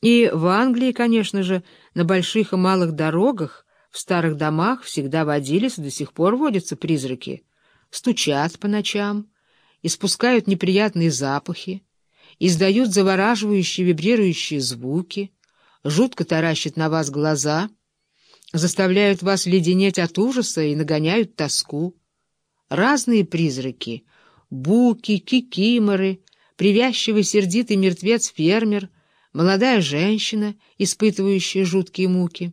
И в Англии, конечно же, на больших и малых дорогах, в старых домах всегда водились и до сих пор водятся призраки. Стучат по ночам, испускают неприятные запахи, издают завораживающие вибрирующие звуки, жутко таращат на вас глаза, заставляют вас леденеть от ужаса и нагоняют тоску. Разные призраки — буки, кикиморы, привязчивый сердитый мертвец-фермер — молодая женщина, испытывающая жуткие муки.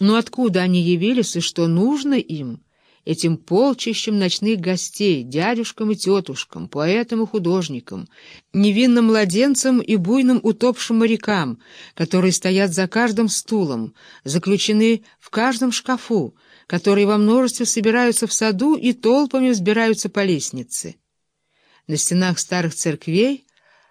Но откуда они явились и что нужно им, этим полчищем ночных гостей, дядюшкам и тетушкам, поэтам и художникам, невинным младенцам и буйным утопшим морякам, которые стоят за каждым стулом, заключены в каждом шкафу, которые во множестве собираются в саду и толпами взбираются по лестнице. На стенах старых церквей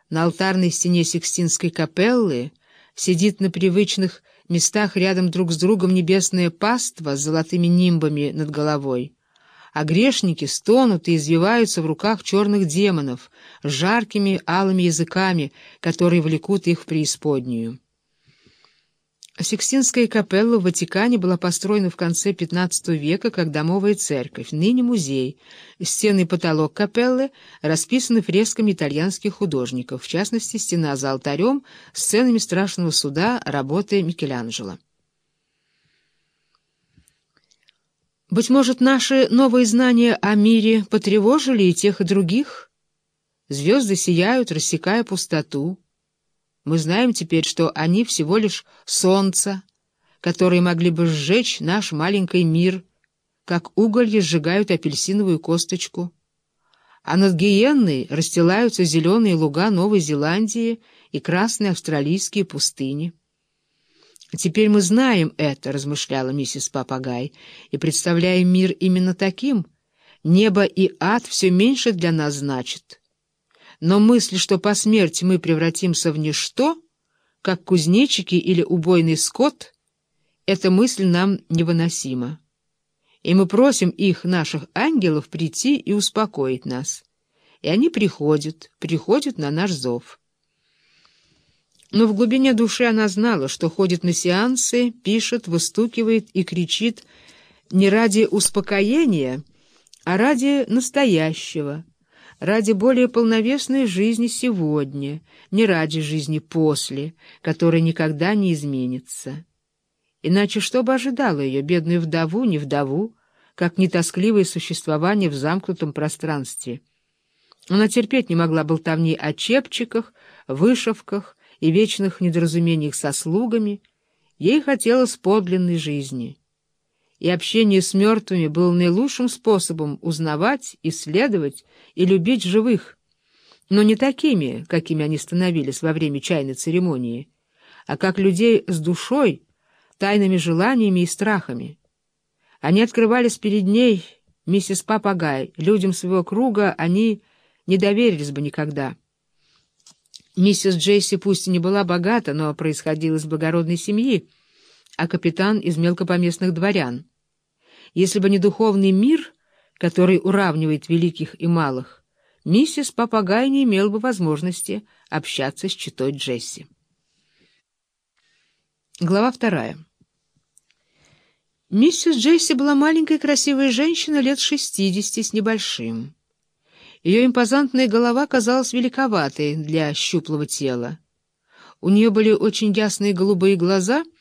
на алтарной стене Сикстинской капеллы сидит на привычных местах рядом друг с другом небесная паства с золотыми нимбами над головой, а грешники стонут и извиваются в руках черных демонов с жаркими алыми языками, которые влекут их в преисподнюю. Сикстинская капелла в Ватикане была построена в конце XV века как домовая церковь, ныне музей. Стены и потолок капеллы расписаны фресками итальянских художников, в частности, стена за алтарем, сценами страшного суда, работы Микеланджело. Быть может, наши новые знания о мире потревожили и тех, и других? Звезды сияют, рассекая пустоту. Мы знаем теперь, что они всего лишь солнца, которые могли бы сжечь наш маленький мир, как уголья сжигают апельсиновую косточку. А над Гиенной расстилаются зеленые луга Новой Зеландии и красные австралийские пустыни. «Теперь мы знаем это», — размышляла миссис Папагай, «и представляем мир именно таким. Небо и ад все меньше для нас значит» но мысль, что по смерти мы превратимся в ничто, как кузнечики или убойный скот, эта мысль нам невыносима. И мы просим их, наших ангелов, прийти и успокоить нас. И они приходят, приходят на наш зов. Но в глубине души она знала, что ходит на сеансы, пишет, выстукивает и кричит не ради успокоения, а ради настоящего, ради более полновесной жизни сегодня, не ради жизни после, которая никогда не изменится. Иначе что бы ожидало ее, бедную вдову, не вдову, как нетоскливое существование в замкнутом пространстве? Она терпеть не могла болтовней о чепчиках, вышивках и вечных недоразумениях со слугами, ей хотелось подлинной жизни и общение с мертвыми было наилучшим способом узнавать, исследовать и любить живых, но не такими, какими они становились во время чайной церемонии, а как людей с душой, тайными желаниями и страхами. Они открывались перед ней, миссис Папагай, людям своего круга они не доверились бы никогда. Миссис Джейси пусть и не была богата, но происходила из благородной семьи, а капитан из мелкопоместных дворян. Если бы не духовный мир, который уравнивает великих и малых, миссис Папагай не имел бы возможности общаться с читой Джесси. Глава вторая. Миссис Джесси была маленькая красивая женщина лет шестидесяти с небольшим. Ее импозантная голова казалась великоватой для щуплого тела. У нее были очень ясные голубые глаза —